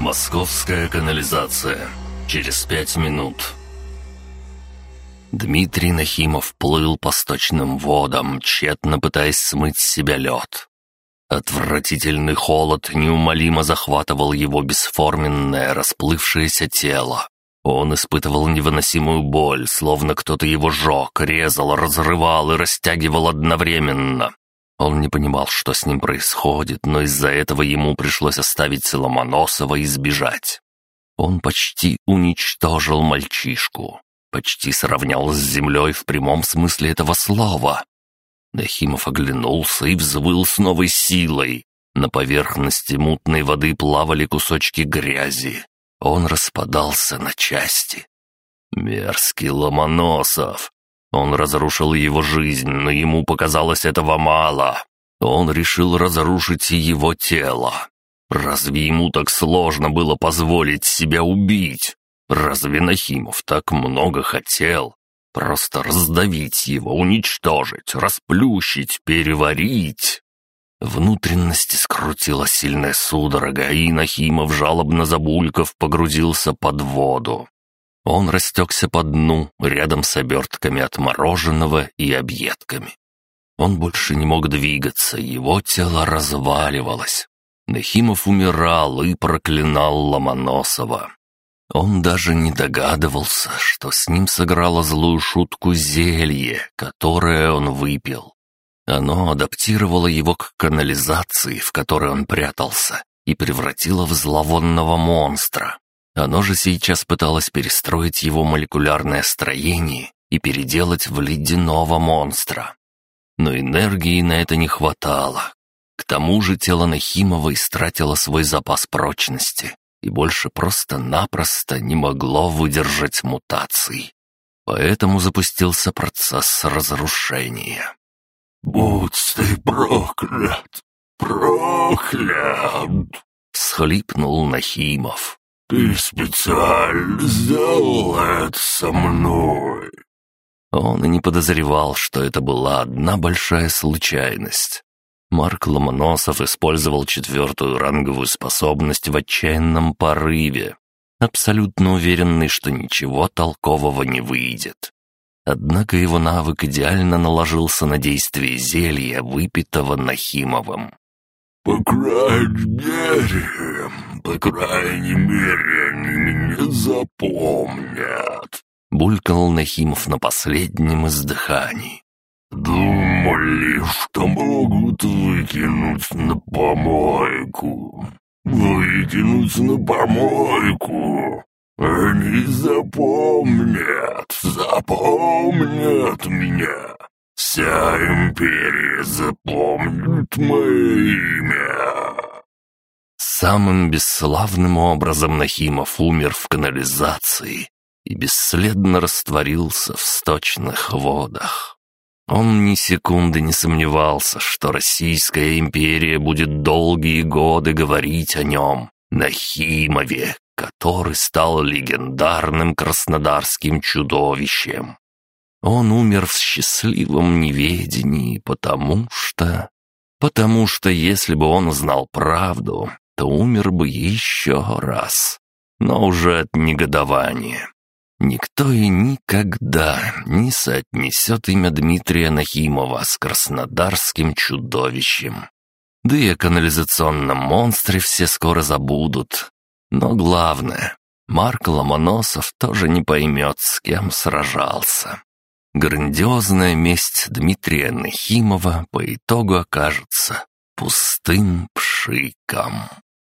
Московская канализация. Через пять минут. Дмитрий Нахимов плыл по сточным водам, тщетно пытаясь смыть с себя лед. Отвратительный холод неумолимо захватывал его бесформенное, расплывшееся тело. Он испытывал невыносимую боль, словно кто-то его жег, резал, разрывал и растягивал одновременно. Он не понимал, что с ним происходит, но из-за этого ему пришлось оставить Ломоносова и сбежать. Он почти уничтожил мальчишку, почти сравнял с землей в прямом смысле этого слова. Нахимов оглянулся и взвыл с новой силой. На поверхности мутной воды плавали кусочки грязи. Он распадался на части. Мерзкий Ломоносов. Он разрушил его жизнь, но ему показалось этого мало. Он решил разрушить его тело. Разве ему так сложно было позволить себя убить? Разве Нахимов так много хотел? Просто раздавить его, уничтожить, расплющить, переварить. Внутренности скрутила сильная судорога, и Нахимов, жалобно забульков, погрузился под воду. Он растекся по дну, рядом с обертками от мороженого и объедками. Он больше не мог двигаться, его тело разваливалось. Нахимов умирал и проклинал Ломоносова. Он даже не догадывался, что с ним сыграло злую шутку зелье, которое он выпил. Оно адаптировало его к канализации, в которой он прятался, и превратило в зловонного монстра. Оно же сейчас пыталось перестроить его молекулярное строение и переделать в ледяного монстра. Но энергии на это не хватало. К тому же тело Нахимова истратило свой запас прочности и больше просто-напросто не могло выдержать мутаций. Поэтому запустился процесс разрушения. «Будь ты проклят! Проклят!» — схлипнул Нахимов. «Ты специально сделал это со мной!» Он и не подозревал, что это была одна большая случайность. Марк Ломоносов использовал четвертую ранговую способность в отчаянном порыве, абсолютно уверенный, что ничего толкового не выйдет. Однако его навык идеально наложился на действие зелья, выпитого Нахимовым. «По крайней мере, по крайней мере, они меня запомнят», — булькал Нахимов на последнем издыхании. «Думали, что могут выкинуть на помойку. Выкинуть на помойку. Они запомнят, запомнят меня. Вся империя запомнит мое имя». Самым бесславным образом Нахимов умер в канализации и бесследно растворился в сточных водах. Он ни секунды не сомневался, что Российская империя будет долгие годы говорить о нем, Нахимове, который стал легендарным краснодарским чудовищем. Он умер в счастливом неведении, потому что... Потому что если бы он знал правду, то умер бы еще раз, но уже от негодования. Никто и никогда не соотнесет имя Дмитрия Нахимова с краснодарским чудовищем. Да и о канализационном монстре все скоро забудут. Но главное, Марк Ломоносов тоже не поймет, с кем сражался. Грандиозная месть Дмитрия Нахимова по итогу окажется пустым пшиком.